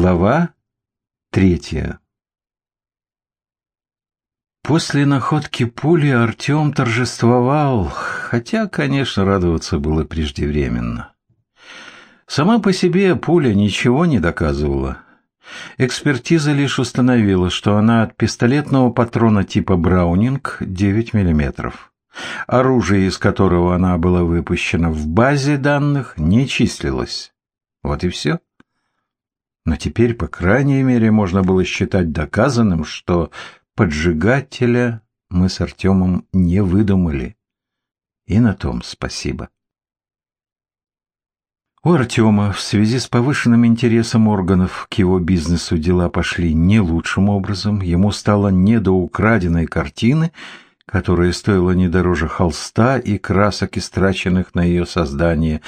Глава третья После находки пули Артем торжествовал, хотя, конечно, радоваться было преждевременно. Сама по себе пуля ничего не доказывала. Экспертиза лишь установила, что она от пистолетного патрона типа «Браунинг» 9 мм. Оружие, из которого она была выпущена в базе данных, не числилось. Вот и все. Но теперь, по крайней мере, можно было считать доказанным, что поджигателя мы с Артемом не выдумали. И на том спасибо. У Артема в связи с повышенным интересом органов к его бизнесу дела пошли не лучшим образом. Ему стало не до украденной картины, которая стоила не дороже холста и красок, истраченных на ее создание,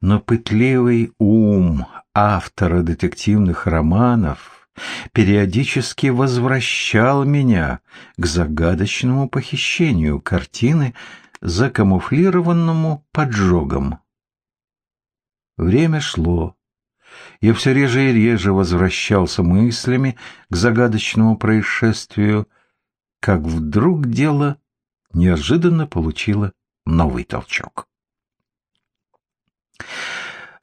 но пытливый ум автора детективных романов периодически возвращал меня к загадочному похищению картины, закамуфлированному поджогом. Время шло. Я все реже и реже возвращался мыслями к загадочному происшествию, как вдруг дело неожиданно получило новый толчок.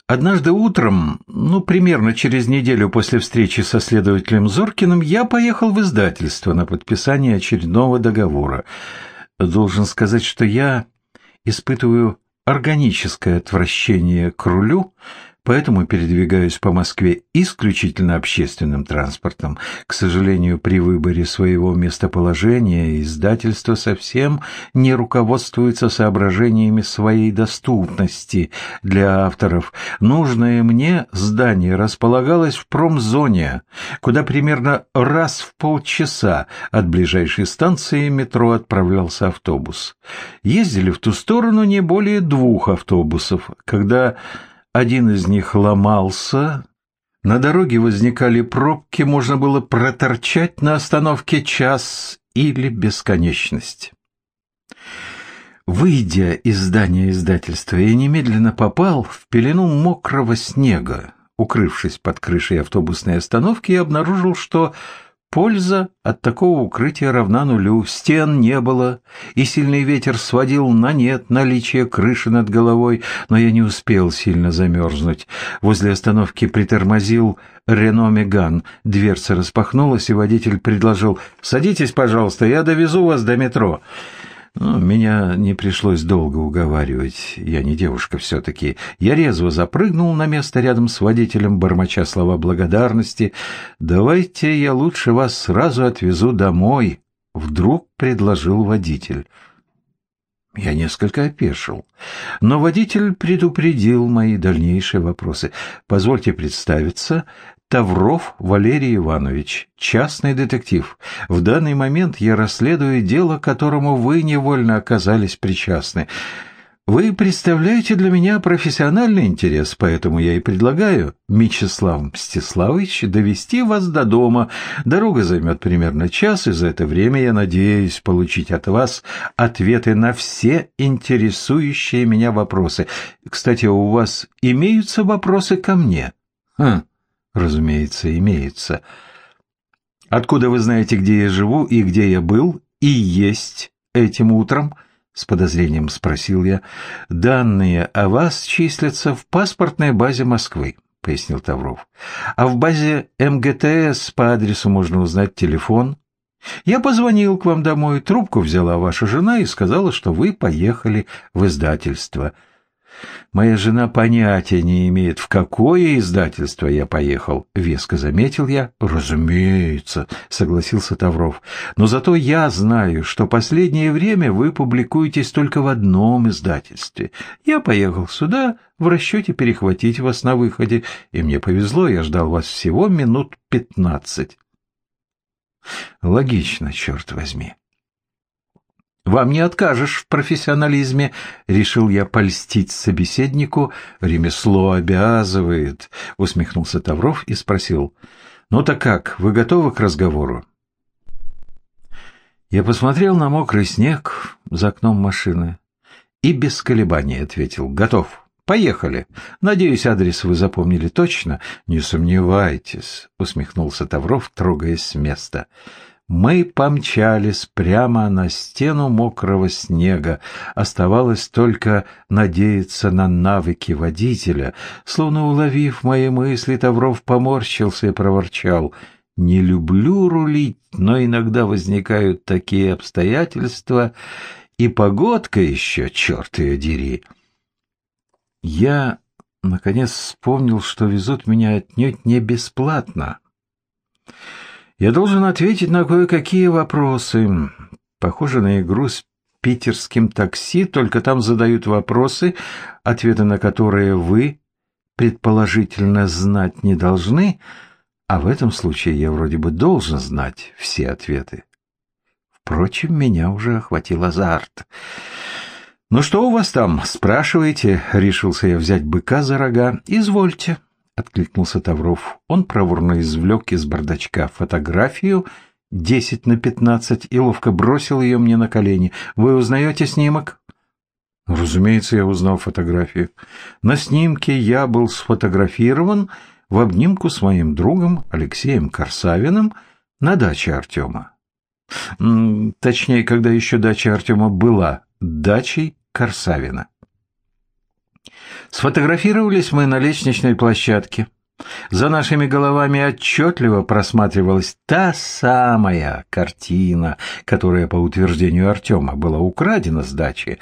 Однажды утром, ну, примерно через неделю после встречи со следователем Зоркиным, я поехал в издательство на подписание очередного договора. Должен сказать, что я испытываю органическое отвращение к рулю, поэтому передвигаюсь по Москве исключительно общественным транспортом. К сожалению, при выборе своего местоположения издательство совсем не руководствуется соображениями своей доступности для авторов. Нужное мне здание располагалось в промзоне, куда примерно раз в полчаса от ближайшей станции метро отправлялся автобус. Ездили в ту сторону не более двух автобусов, когда один из них ломался, на дороге возникали пробки, можно было проторчать на остановке час или бесконечность. Выйдя из здания издательства, я немедленно попал в пелену мокрого снега, укрывшись под крышей автобусной остановки, и обнаружил, что Польза от такого укрытия равна нулю, стен не было, и сильный ветер сводил на нет наличие крыши над головой, но я не успел сильно замерзнуть. Возле остановки притормозил Рено Меган, дверца распахнулась, и водитель предложил «Садитесь, пожалуйста, я довезу вас до метро». Ну, меня не пришлось долго уговаривать, я не девушка все-таки. Я резво запрыгнул на место рядом с водителем, бормоча слова благодарности. «Давайте я лучше вас сразу отвезу домой», — вдруг предложил водитель. Я несколько опешил, но водитель предупредил мои дальнейшие вопросы. «Позвольте представиться, Тавров Валерий Иванович, частный детектив. В данный момент я расследую дело, к которому вы невольно оказались причастны. Вы представляете для меня профессиональный интерес, поэтому я и предлагаю, Мечислав Мстиславович, довести вас до дома. Дорога займет примерно час, и за это время я надеюсь получить от вас ответы на все интересующие меня вопросы. Кстати, у вас имеются вопросы ко мне? Хм, разумеется, имеются. Откуда вы знаете, где я живу и где я был и есть этим утром? — с подозрением спросил я. «Данные о вас числятся в паспортной базе Москвы», — пояснил Тавров. «А в базе МГТС по адресу можно узнать телефон. Я позвонил к вам домой, трубку взяла ваша жена и сказала, что вы поехали в издательство. Моя жена понятия не имеет, в какое издательство я поехал, — веско заметил я. — Разумеется, — согласился Тавров. — Но зато я знаю, что последнее время вы публикуетесь только в одном издательстве. Я поехал сюда в расчете перехватить вас на выходе, и мне повезло, я ждал вас всего минут пятнадцать. Логично, черт возьми. Вам не откажешь в профессионализме, решил я польстить собеседнику. Ремесло обязывает, усмехнулся Тавров и спросил. Ну так как, вы готовы к разговору? Я посмотрел на мокрый снег за окном машины и без колебаний ответил. Готов. Поехали. Надеюсь, адрес вы запомнили точно? Не сомневайтесь, усмехнулся Тавров, трогаясь с места. Мы помчались прямо на стену мокрого снега. Оставалось только надеяться на навыки водителя. Словно уловив мои мысли, Тавров поморщился и проворчал. «Не люблю рулить, но иногда возникают такие обстоятельства, и погодка еще, черт ее дери!» Я, наконец, вспомнил, что везут меня отнюдь не бесплатно. Я должен ответить на кое-какие вопросы. Похоже на игру с питерским такси, только там задают вопросы, ответы на которые вы, предположительно, знать не должны, а в этом случае я вроде бы должен знать все ответы. Впрочем, меня уже охватил азарт. «Ну что у вас там?» — спрашиваете. Решился я взять быка за рога. «Извольте», — откликнулся Тавров. Он проворно извлек из бардачка фотографию десять на пятнадцать и ловко бросил ее мне на колени. «Вы узнаете снимок?» Разумеется, я узнал фотографию. На снимке я был сфотографирован в обнимку с моим другом Алексеем Корсавиным на даче Артема. Точнее, когда еще дача Артема была дачей Корсавина. Сфотографировались мы на лестничной площадке. За нашими головами отчетливо просматривалась та самая картина, которая, по утверждению Артема, была украдена с дачи.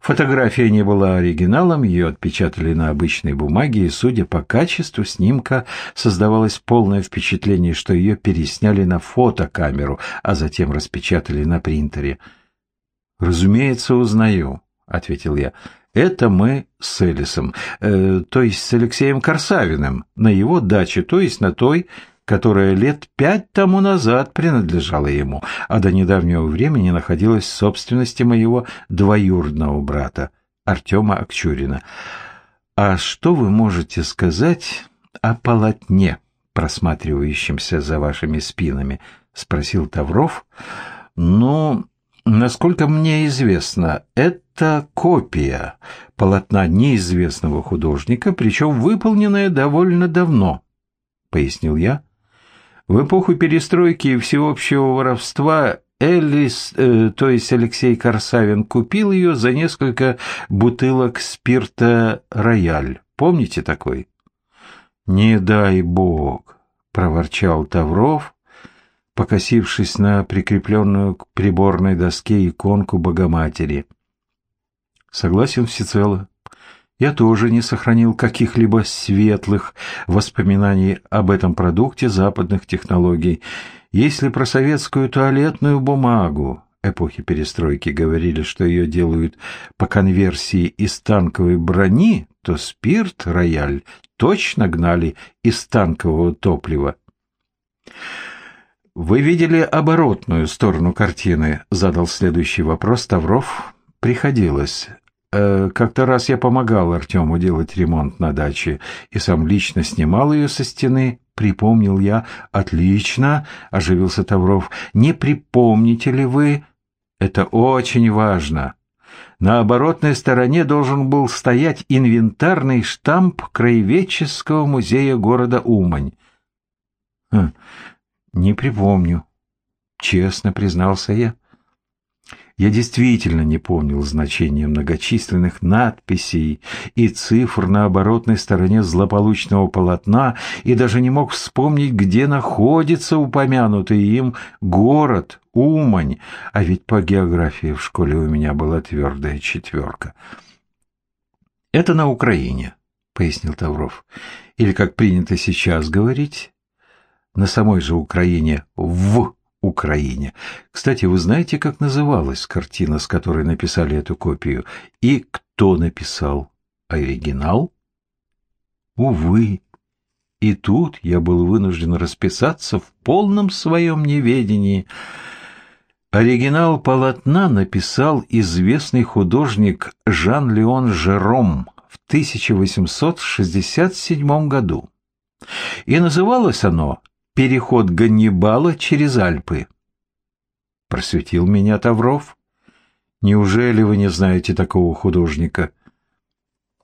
Фотография не была оригиналом, ее отпечатали на обычной бумаге, и, судя по качеству снимка, создавалось полное впечатление, что ее пересняли на фотокамеру, а затем распечатали на принтере. «Разумеется, узнаю», — ответил я. «Это мы с Элисом, э, то есть с Алексеем Корсавиным, на его даче, то есть на той, которая лет пять тому назад принадлежала ему, а до недавнего времени находилась в собственности моего двоюродного брата, Артема Акчурина. А что вы можете сказать о полотне, просматривающемся за вашими спинами?» — спросил Тавров. «Ну, Насколько мне известно, это копия полотна неизвестного художника, причем выполненная довольно давно, пояснил я. В эпоху перестройки и всеобщего воровства Элис, э, то есть Алексей Корсавин, купил ее за несколько бутылок спирта «Рояль». Помните такой? «Не дай бог», — проворчал Тавров, покосившись на прикрепленную к приборной доске иконку Богоматери. Согласен всецело. Я тоже не сохранил каких-либо светлых воспоминаний об этом продукте западных технологий. Если про советскую туалетную бумагу эпохи перестройки говорили, что ее делают по конверсии из танковой брони, то спирт «Рояль» точно гнали из танкового топлива. «Вы видели оборотную сторону картины?» — задал следующий вопрос Тавров. «Приходилось. Э, как-то раз я помогал Артему делать ремонт на даче и сам лично снимал ее со стены. Припомнил я. Отлично!» — оживился Тавров. «Не припомните ли вы? Это очень важно!» На оборотной стороне должен был стоять инвентарный штамп Краеведческого музея города Умань. Не припомню. Честно признался я. Я действительно не помнил значения многочисленных надписей и цифр на оборотной стороне злополучного полотна и даже не мог вспомнить, где находится упомянутый им город Умань, а ведь по географии в школе у меня была твердая четверка. «Это на Украине», — пояснил Тавров, — «или, как принято сейчас говорить, на самой же Украине, в Украине. Кстати, вы знаете, как называлась картина, с которой написали эту копию? И кто написал оригинал? Увы. И тут я был вынужден расписаться в полном своем неведении. Оригинал полотна написал известный художник Жан-Леон Жером в 1867 году. И называлось оно переход Ганнибала через Альпы. Просветил меня Тавров. Неужели вы не знаете такого художника?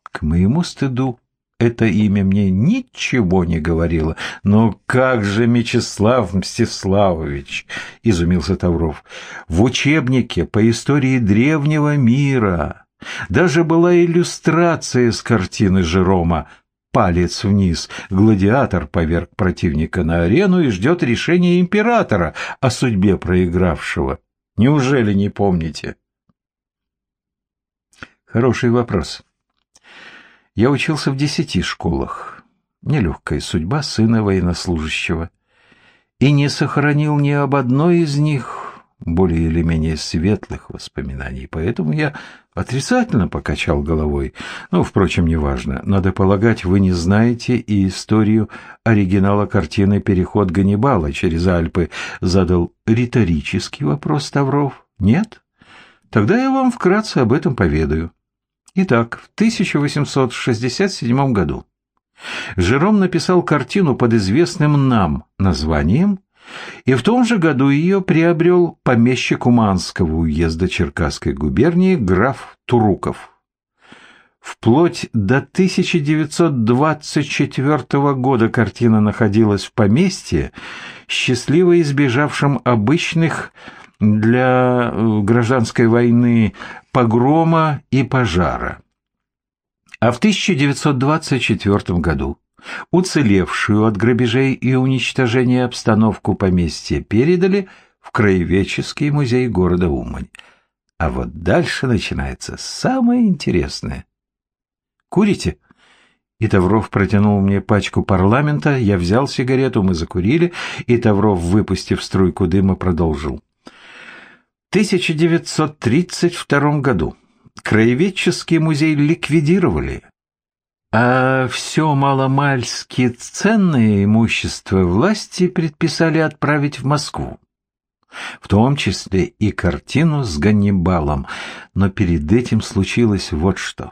К моему стыду это имя мне ничего не говорило. Но как же Мечислав Мстиславович, изумился Тавров, в учебнике по истории древнего мира даже была иллюстрация с картины Жерома палец вниз. Гладиатор поверг противника на арену и ждет решения императора о судьбе проигравшего. Неужели не помните? Хороший вопрос. Я учился в десяти школах. Нелегкая судьба сына военнослужащего. И не сохранил ни об одной из них более или менее светлых воспоминаний, поэтому я отрицательно покачал головой. Ну, впрочем, неважно. Надо полагать, вы не знаете и историю оригинала картины «Переход Ганнибала через Альпы», задал риторический вопрос Тавров. Нет? Тогда я вам вкратце об этом поведаю. Итак, в 1867 году Жером написал картину под известным нам названием, и в том же году ее приобрел помещик Уманского уезда Черкасской губернии граф Туруков. Вплоть до 1924 года картина находилась в поместье, счастливо избежавшем обычных для э, гражданской войны погрома и пожара. А в 1924 году уцелевшую от грабежей и уничтожения обстановку поместья передали в Краеведческий музей города Умань. А вот дальше начинается самое интересное. «Курите?» И Тавров протянул мне пачку парламента, я взял сигарету, мы закурили, и Тавров, выпустив струйку дыма, продолжил. 1932 году Краеведческий музей ликвидировали, а все маломальски ценное имущество власти предписали отправить в Москву, в том числе и картину с Ганнибалом, но перед этим случилось вот что.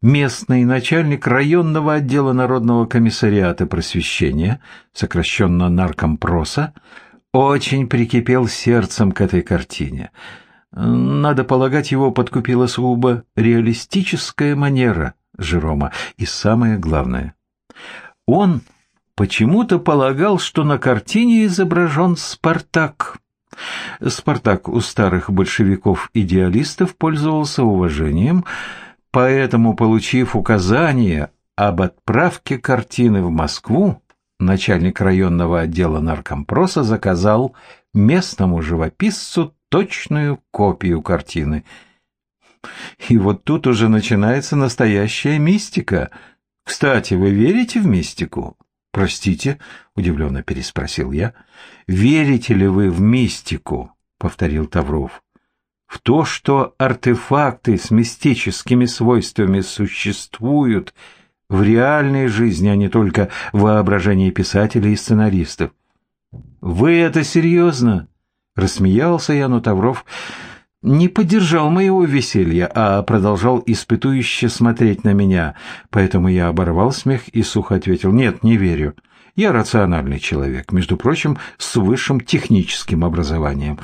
Местный начальник районного отдела Народного комиссариата просвещения, сокращенно наркомпроса, очень прикипел сердцем к этой картине. Надо полагать, его подкупила сугубо реалистическая манера Жерома. И самое главное, он почему-то полагал, что на картине изображен Спартак. Спартак у старых большевиков-идеалистов пользовался уважением, поэтому, получив указание об отправке картины в Москву, начальник районного отдела наркомпроса заказал местному живописцу точную копию картины. И вот тут уже начинается настоящая мистика. Кстати, вы верите в мистику? Простите, удивленно переспросил я. Верите ли вы в мистику? повторил Тавров. В то, что артефакты с мистическими свойствами существуют в реальной жизни, а не только в воображении писателей и сценаристов. «Вы это серьезно?» — рассмеялся я, но Тавров не поддержал моего веселья, а продолжал испытующе смотреть на меня, поэтому я оборвал смех и сухо ответил «Нет, не верю». Я рациональный человек, между прочим, с высшим техническим образованием.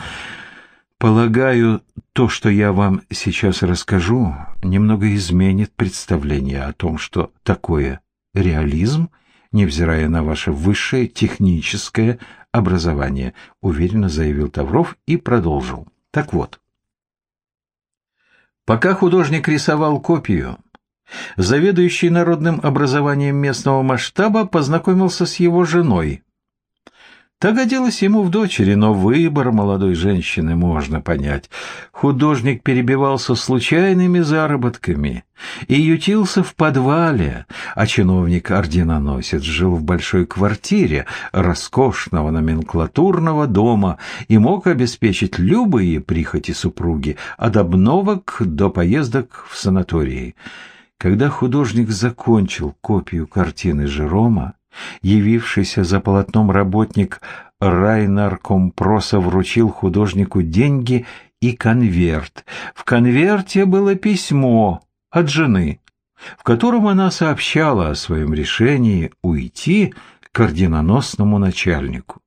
Полагаю, то, что я вам сейчас расскажу, немного изменит представление о том, что такое реализм, невзирая на ваше высшее техническое образование, уверенно заявил Тавров и продолжил. Так вот, пока художник рисовал копию, заведующий народным образованием местного масштаба познакомился с его женой, Та годилась ему в дочери, но выбор молодой женщины можно понять. Художник перебивался случайными заработками и ютился в подвале, а чиновник-орденоносец жил в большой квартире роскошного номенклатурного дома и мог обеспечить любые прихоти супруги, от обновок до поездок в санатории. Когда художник закончил копию картины Жерома, Явившийся за полотном работник райнаркомпроса вручил художнику деньги и конверт. В конверте было письмо от жены, в котором она сообщала о своем решении уйти к орденоносному начальнику.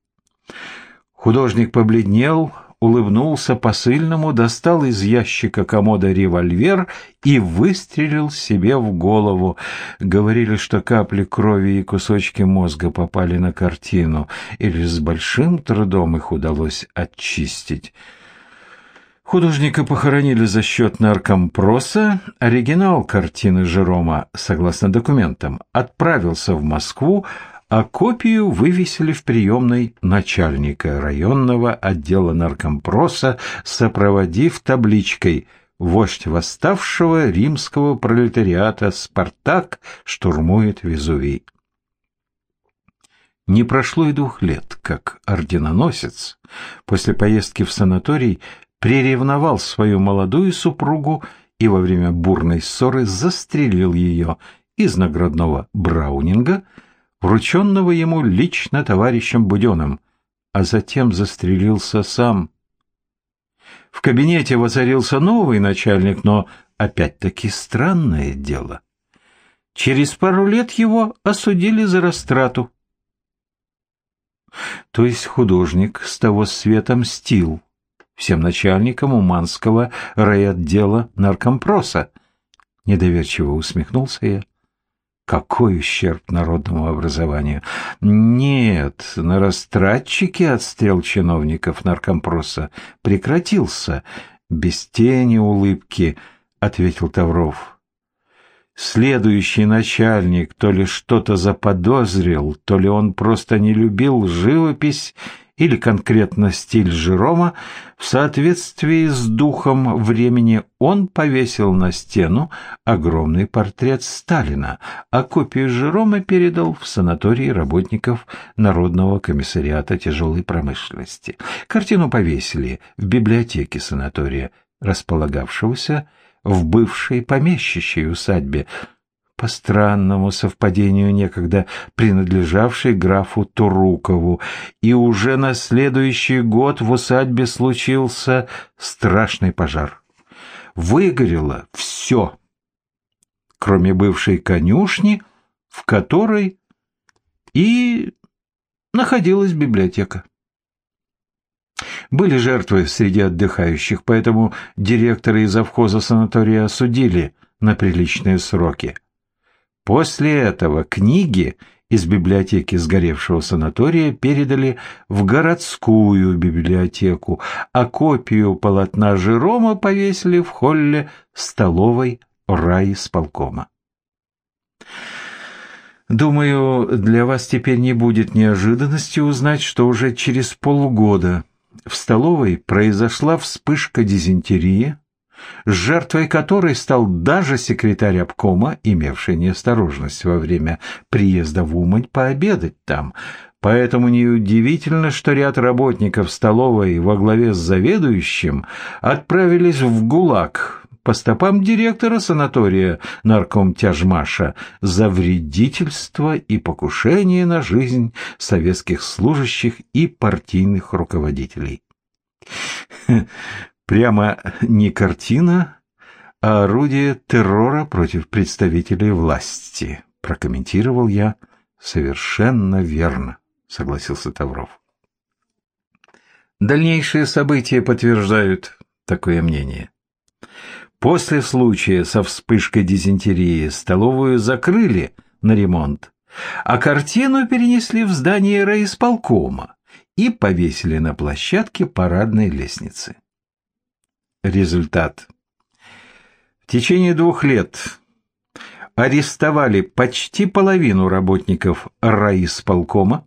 Художник побледнел, улыбнулся посыльному, достал из ящика комода револьвер и выстрелил себе в голову. Говорили, что капли крови и кусочки мозга попали на картину, и лишь с большим трудом их удалось очистить. Художника похоронили за счет наркомпроса. Оригинал картины Жерома, согласно документам, отправился в Москву, а копию вывесили в приемной начальника районного отдела наркомпроса, сопроводив табличкой «Вождь восставшего римского пролетариата Спартак штурмует Везувий». Не прошло и двух лет, как орденоносец после поездки в санаторий приревновал свою молодую супругу и во время бурной ссоры застрелил ее из наградного браунинга, врученного ему лично товарищем Буденным, а затем застрелился сам. В кабинете воцарился новый начальник, но опять-таки странное дело. Через пару лет его осудили за растрату. То есть художник с того света мстил всем начальникам Уманского райотдела наркомпроса. Недоверчиво усмехнулся я. Какой ущерб народному образованию? Нет, на растратчике отстрел чиновников наркомпроса прекратился. Без тени улыбки, ответил Тавров. Следующий начальник то ли что-то заподозрил, то ли он просто не любил живопись или конкретно стиль Жерома, в соответствии с духом времени он повесил на стену огромный портрет Сталина, а копию Жерома передал в санатории работников Народного комиссариата тяжелой промышленности. Картину повесили в библиотеке санатория, располагавшегося в бывшей помещичьей усадьбе, по странному совпадению некогда принадлежавшей графу Турукову, и уже на следующий год в усадьбе случился страшный пожар. Выгорело все, кроме бывшей конюшни, в которой и находилась библиотека. Были жертвы среди отдыхающих, поэтому директоры и завхоза санатория осудили на приличные сроки. После этого книги из библиотеки сгоревшего санатория передали в городскую библиотеку, а копию полотна Жерома повесили в холле столовой райисполкома. Думаю, для вас теперь не будет неожиданности узнать, что уже через полгода в столовой произошла вспышка дизентерии, жертвой которой стал даже секретарь обкома, имевший неосторожность во время приезда в Умань пообедать там. Поэтому неудивительно, что ряд работников столовой во главе с заведующим отправились в ГУЛАГ по стопам директора санатория наркомтяжмаша за вредительство и покушение на жизнь советских служащих и партийных руководителей. Прямо не картина, а орудие террора против представителей власти, прокомментировал я. Совершенно верно, согласился Тавров. Дальнейшие события подтверждают такое мнение. После случая со вспышкой дизентерии столовую закрыли на ремонт, а картину перенесли в здание райисполкома и повесили на площадке парадной лестницы. Результат. В течение двух лет арестовали почти половину работников райисполкома,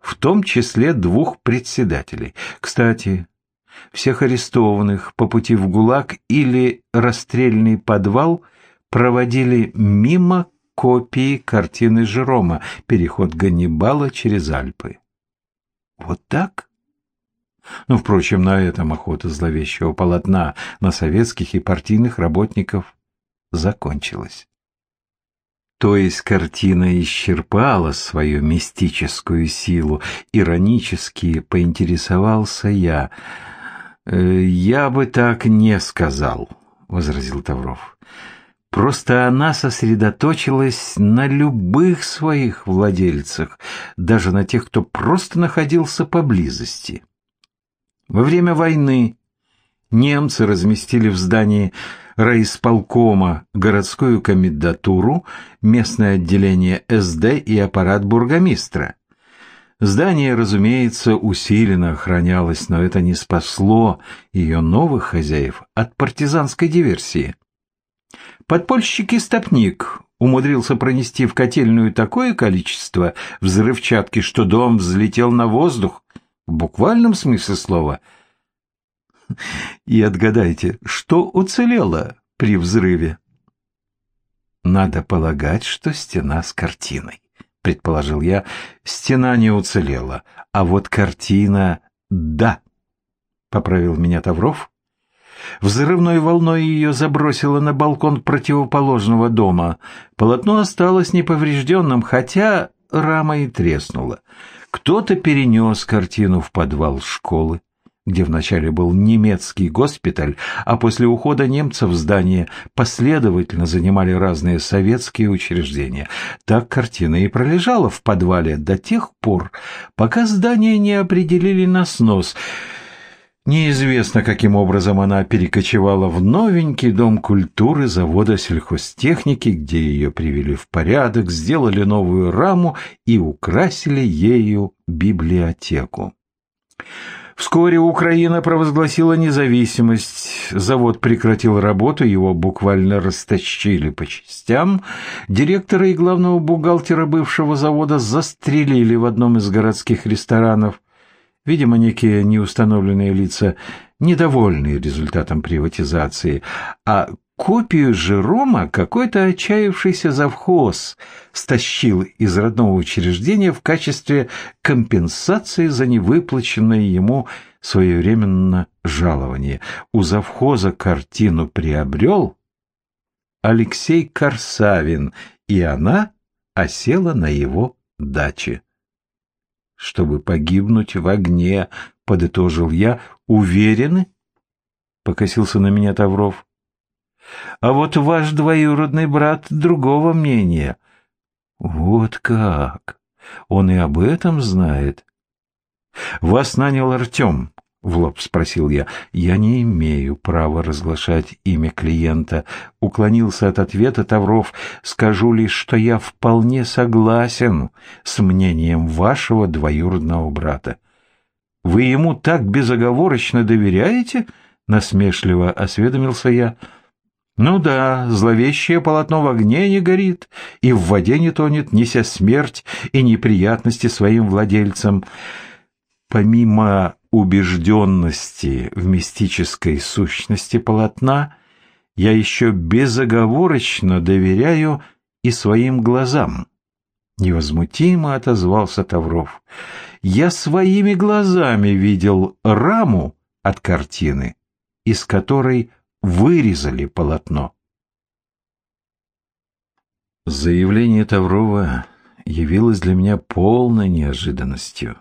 в том числе двух председателей. Кстати, всех арестованных по пути в ГУЛАГ или расстрельный подвал проводили мимо копии картины Жерома «Переход Ганнибала через Альпы». Вот так? Ну, впрочем, на этом охота зловещего полотна на советских и партийных работников закончилась. То есть картина исчерпала свою мистическую силу. Иронически поинтересовался я. «Э, «Я бы так не сказал», — возразил Тавров. «Просто она сосредоточилась на любых своих владельцах, даже на тех, кто просто находился поблизости». Во время войны немцы разместили в здании райисполкома городскую комендатуру, местное отделение СД и аппарат бургомистра. Здание, разумеется, усиленно охранялось, но это не спасло ее новых хозяев от партизанской диверсии. Подпольщик Истопник умудрился пронести в котельную такое количество взрывчатки, что дом взлетел на воздух, в буквальном смысле слова. И отгадайте, что уцелело при взрыве? Надо полагать, что стена с картиной предположил я. Стена не уцелела, а вот картина — да, — поправил меня Тавров. Взрывной волной ее забросило на балкон противоположного дома. Полотно осталось неповрежденным, хотя рама и треснула. Кто-то перенес картину в подвал школы где вначале был немецкий госпиталь, а после ухода немцев здание последовательно занимали разные советские учреждения. Так картина и пролежала в подвале до тех пор, пока здание не определили на снос. Неизвестно, каким образом она перекочевала в новенький дом культуры завода сельхозтехники, где ее привели в порядок, сделали новую раму и украсили ею библиотеку. Вскоре Украина провозгласила независимость, завод прекратил работу, его буквально растащили по частям. Директора и главного бухгалтера бывшего завода застрелили в одном из городских ресторанов. Видимо, некие неустановленные лица недовольны результатом приватизации, а Копию же Рома какой-то отчаявшийся завхоз стащил из родного учреждения в качестве компенсации за невыплаченное ему своевременно жалование. У завхоза картину приобрел Алексей Корсавин, и она осела на его даче. «Чтобы погибнуть в огне», — подытожил я, — «уверены?» — покосился на меня Тавров. А вот ваш двоюродный брат другого мнения. Вот как? Он и об этом знает. Вас нанял Артем, — в лоб спросил я. Я не имею права разглашать имя клиента. Уклонился от ответа Тавров. Скажу лишь, что я вполне согласен с мнением вашего двоюродного брата. Вы ему так безоговорочно доверяете? Насмешливо осведомился я. — ну да, зловещее полотно в огне не горит, и в воде не тонет, неся смерть и неприятности своим владельцам. Помимо убежденности в мистической сущности полотна, я еще безоговорочно доверяю и своим глазам. Невозмутимо отозвался Тавров. Я своими глазами видел раму от картины, из которой вырезали полотно. Заявление Таврова явилось для меня полной неожиданностью.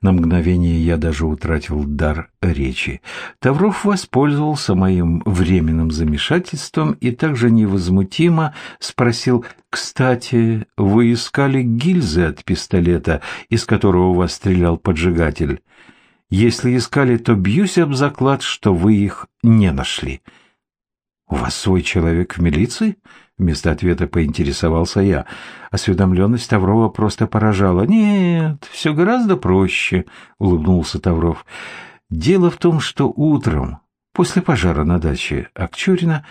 На мгновение я даже утратил дар речи. Тавров воспользовался моим временным замешательством и также невозмутимо спросил, «Кстати, вы искали гильзы от пистолета, из которого у вас стрелял поджигатель?» Если искали, то бьюсь об заклад, что вы их не нашли. У вас свой человек в милиции? Вместо ответа поинтересовался я. Осведомленность Таврова просто поражала. «Нет, все гораздо проще», — улыбнулся Тавров. «Дело в том, что утром, после пожара на даче Акчурина,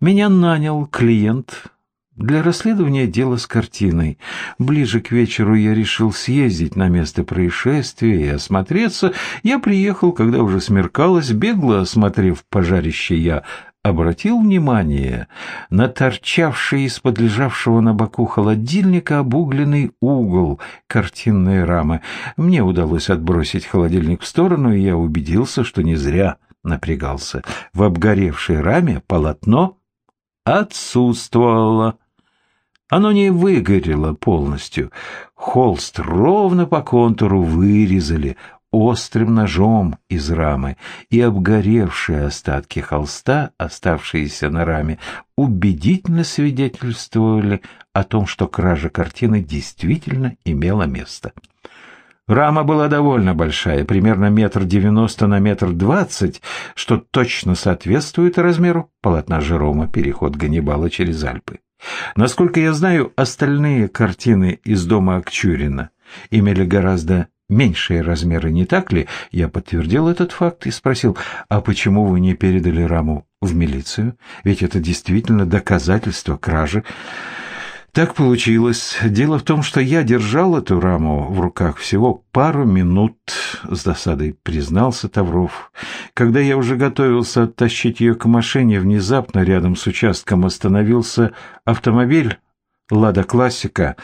меня нанял клиент для расследования дела с картиной. Ближе к вечеру я решил съездить на место происшествия и осмотреться. Я приехал, когда уже смеркалось, бегло осмотрев пожарище, я обратил внимание на торчавший из-под лежавшего на боку холодильника обугленный угол картинной рамы. Мне удалось отбросить холодильник в сторону, и я убедился, что не зря напрягался. В обгоревшей раме полотно отсутствовало. Оно не выгорело полностью. Холст ровно по контуру вырезали острым ножом из рамы, и обгоревшие остатки холста, оставшиеся на раме, убедительно свидетельствовали о том, что кража картины действительно имела место. Рама была довольно большая, примерно метр девяносто на метр двадцать, что точно соответствует размеру полотна Жерома «Переход Ганнибала через Альпы». Насколько я знаю, остальные картины из дома Акчурина имели гораздо меньшие размеры, не так ли? Я подтвердил этот факт и спросил, а почему вы не передали раму в милицию? Ведь это действительно доказательство кражи. Так получилось. Дело в том, что я держал эту раму в руках всего пару минут, с досадой признался Тавров. Когда я уже готовился оттащить ее к машине, внезапно рядом с участком остановился автомобиль «Лада Классика».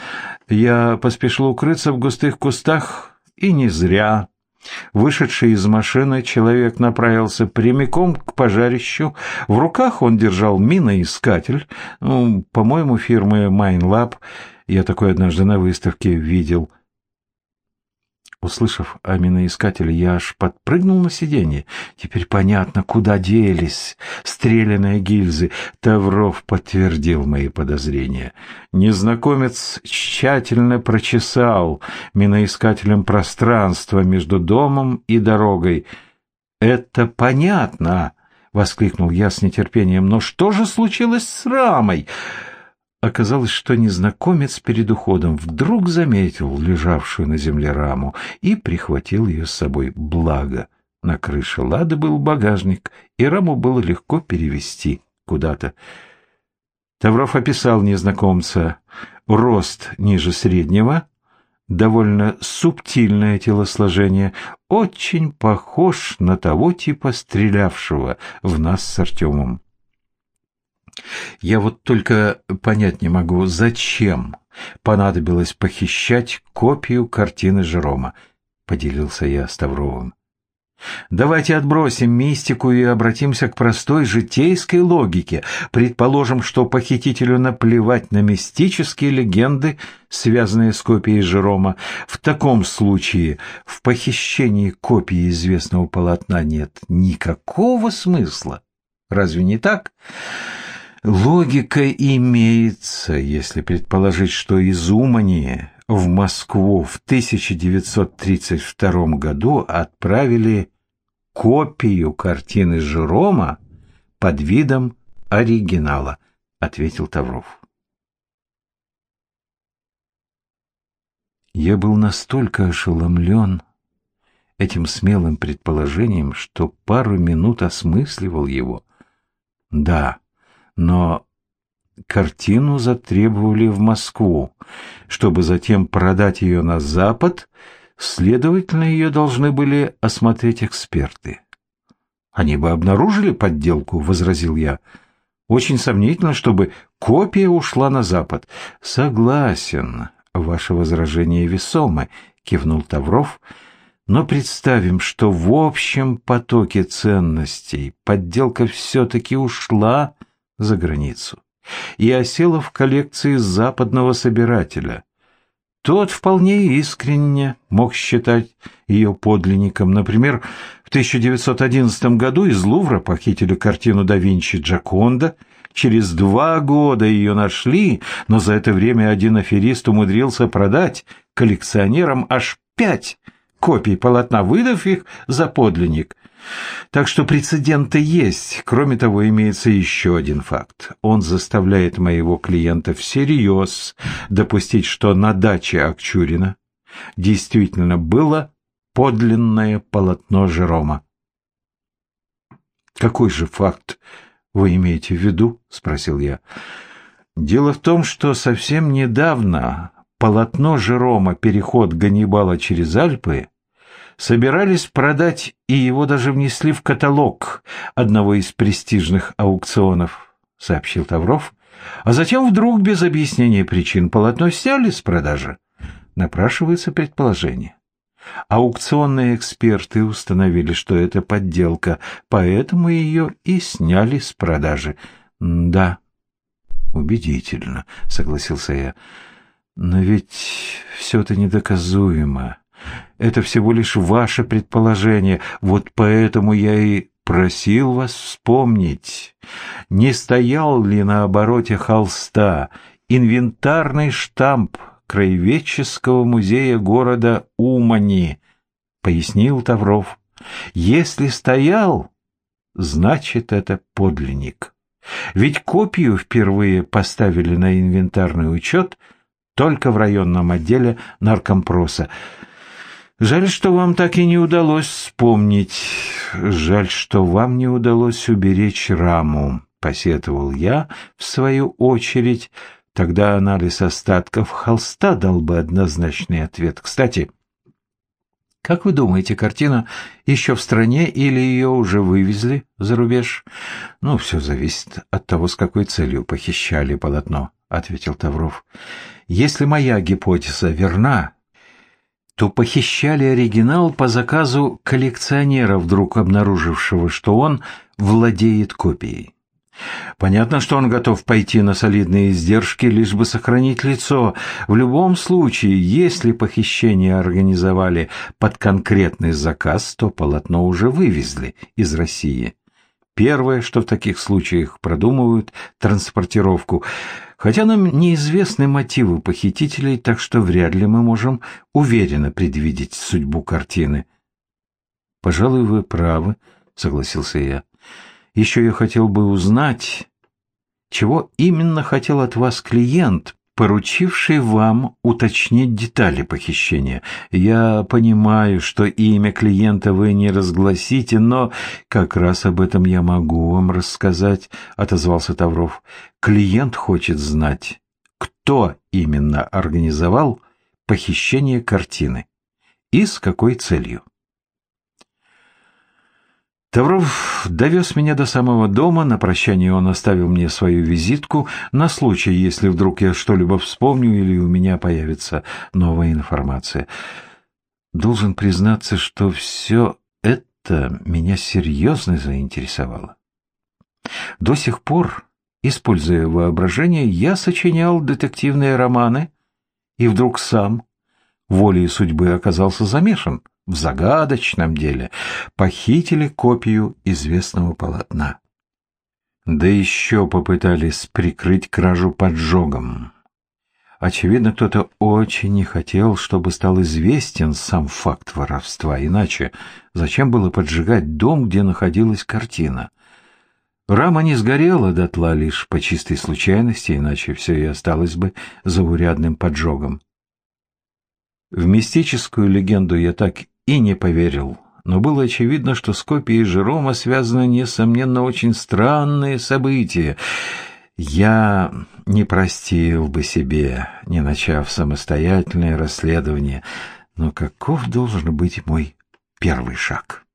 Я поспешил укрыться в густых кустах, и не зря. Вышедший из машины человек направился прямиком к пожарищу. В руках он держал миноискатель, ну, по-моему, фирмы Minelab. Я такой однажды на выставке видел – Услышав о миноискателе, я аж подпрыгнул на сиденье. Теперь понятно, куда делись стрелянные гильзы. Тавров подтвердил мои подозрения. Незнакомец тщательно прочесал миноискателем пространство между домом и дорогой. «Это понятно!» — воскликнул я с нетерпением. «Но что же случилось с рамой?» Оказалось, что незнакомец перед уходом вдруг заметил лежавшую на земле раму и прихватил ее с собой. Благо, на крыше лады был багажник, и раму было легко перевести куда-то. Тавров описал незнакомца. Рост ниже среднего, довольно субтильное телосложение, очень похож на того типа стрелявшего в нас с Артемом. Я вот только понять не могу, зачем понадобилось похищать копию картины Жерома, поделился я с Тавровым. Давайте отбросим мистику и обратимся к простой житейской логике. Предположим, что похитителю наплевать на мистические легенды, связанные с копией Жерома. В таком случае в похищении копии известного полотна нет никакого смысла. Разве не так? Логика имеется, если предположить, что из в Москву в 1932 году отправили копию картины Жерома под видом оригинала, ответил Тавров. Я был настолько ошеломлен этим смелым предположением, что пару минут осмысливал его. Да, но картину затребовали в Москву, чтобы затем продать ее на Запад, следовательно, ее должны были осмотреть эксперты. «Они бы обнаружили подделку», — возразил я. «Очень сомнительно, чтобы копия ушла на Запад». «Согласен, ваше возражение весомо», — кивнул Тавров, — но представим, что в общем потоке ценностей подделка все-таки ушла за границу и осела в коллекции западного собирателя. Тот вполне искренне мог считать ее подлинником. Например, в 1911 году из Лувра похитили картину да Винчи Джаконда. Через два года ее нашли, но за это время один аферист умудрился продать коллекционерам аж пять копий полотна, выдав их за подлинник. Так что прецеденты есть. Кроме того, имеется еще один факт. Он заставляет моего клиента всерьез допустить, что на даче Акчурина действительно было подлинное полотно Жерома. «Какой же факт вы имеете в виду?» — спросил я. «Дело в том, что совсем недавно полотно Жерома «Переход Ганнибала через Альпы» собирались продать, и его даже внесли в каталог одного из престижных аукционов, сообщил Тавров. А затем вдруг, без объяснения причин, полотно сняли с продажи. Напрашивается предположение. Аукционные эксперты установили, что это подделка, поэтому ее и сняли с продажи. Да, убедительно, согласился я. Но ведь все это недоказуемо. Это всего лишь ваше предположение, вот поэтому я и просил вас вспомнить, не стоял ли на обороте холста инвентарный штамп краеведческого музея города Умани, пояснил Тавров. Если стоял, значит, это подлинник. Ведь копию впервые поставили на инвентарный учет только в районном отделе наркомпроса. Жаль, что вам так и не удалось вспомнить. Жаль, что вам не удалось уберечь раму, посетовал я, в свою очередь. Тогда анализ остатков холста дал бы однозначный ответ. Кстати, как вы думаете, картина еще в стране или ее уже вывезли за рубеж? Ну, все зависит от того, с какой целью похищали полотно, ответил Тавров. Если моя гипотеза верна, то похищали оригинал по заказу коллекционера, вдруг обнаружившего, что он владеет копией. Понятно, что он готов пойти на солидные издержки, лишь бы сохранить лицо. В любом случае, если похищение организовали под конкретный заказ, то полотно уже вывезли из России. Первое, что в таких случаях продумывают – транспортировку. Хотя нам неизвестны мотивы похитителей, так что вряд ли мы можем уверенно предвидеть судьбу картины. «Пожалуй, вы правы», — согласился я. Еще я хотел бы узнать, чего именно хотел от вас клиент, поручивший вам уточнить детали похищения. Я понимаю, что имя клиента вы не разгласите, но как раз об этом я могу вам рассказать, отозвался Тавров. Клиент хочет знать, кто именно организовал похищение картины и с какой целью. Тавров довез меня до самого дома, на прощание он оставил мне свою визитку на случай, если вдруг я что-либо вспомню или у меня появится новая информация. Должен признаться, что все это меня серьезно заинтересовало. До сих пор, используя воображение, я сочинял детективные романы и вдруг сам волей судьбы оказался замешан в загадочном деле похитили копию известного полотна. Да еще попытались прикрыть кражу поджогом. Очевидно, кто-то очень не хотел, чтобы стал известен сам факт воровства, иначе зачем было поджигать дом, где находилась картина? Рама не сгорела дотла лишь по чистой случайности, иначе все и осталось бы заурядным поджогом. В мистическую легенду я так и не поверил. Но было очевидно, что с копией Жерома связаны, несомненно, очень странные события. Я не простил бы себе, не начав самостоятельное расследование, но каков должен быть мой первый шаг?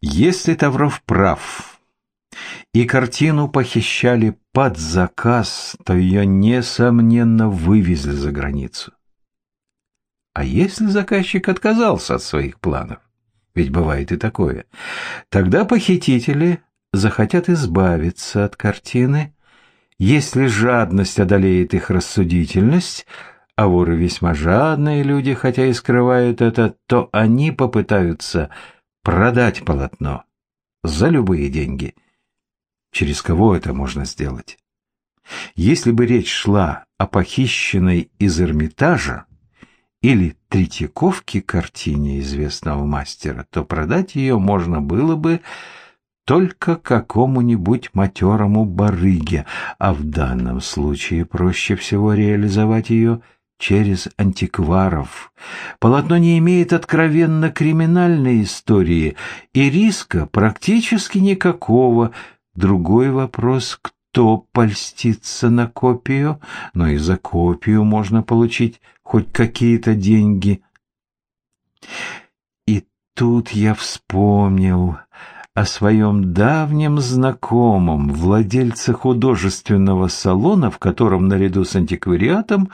Если Тавров прав, и картину похищали под заказ, то ее, несомненно, вывезли за границу. А если заказчик отказался от своих планов? Ведь бывает и такое. Тогда похитители захотят избавиться от картины. Если жадность одолеет их рассудительность, а воры весьма жадные люди, хотя и скрывают это, то они попытаются продать полотно за любые деньги. Через кого это можно сделать? Если бы речь шла о похищенной из Эрмитажа, или Третьяковке картине известного мастера, то продать ее можно было бы только какому-нибудь матерому барыге, а в данном случае проще всего реализовать ее через антикваров. Полотно не имеет откровенно криминальной истории, и риска практически никакого. Другой вопрос, кто польстится на копию, но и за копию можно получить хоть какие-то деньги. И тут я вспомнил о своем давнем знакомом, владельце художественного салона, в котором наряду с антиквариатом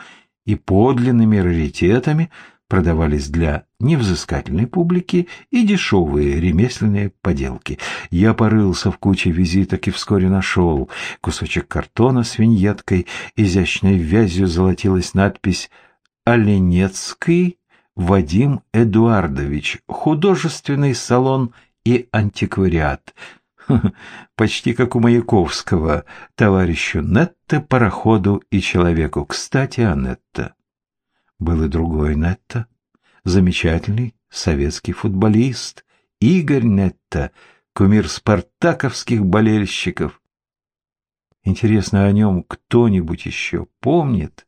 и подлинными раритетами продавались для невзыскательной публики и дешевые ремесленные поделки. Я порылся в куче визиток и вскоре нашел кусочек картона с виньеткой, изящной вязью золотилась надпись Оленецкий Вадим Эдуардович, художественный салон и антиквариат. Почти как у Маяковского, товарищу Нетте, пароходу и человеку. Кстати, о. Был и другой Нетте, замечательный советский футболист, Игорь Нетте, кумир спартаковских болельщиков. Интересно, о нем кто-нибудь еще помнит?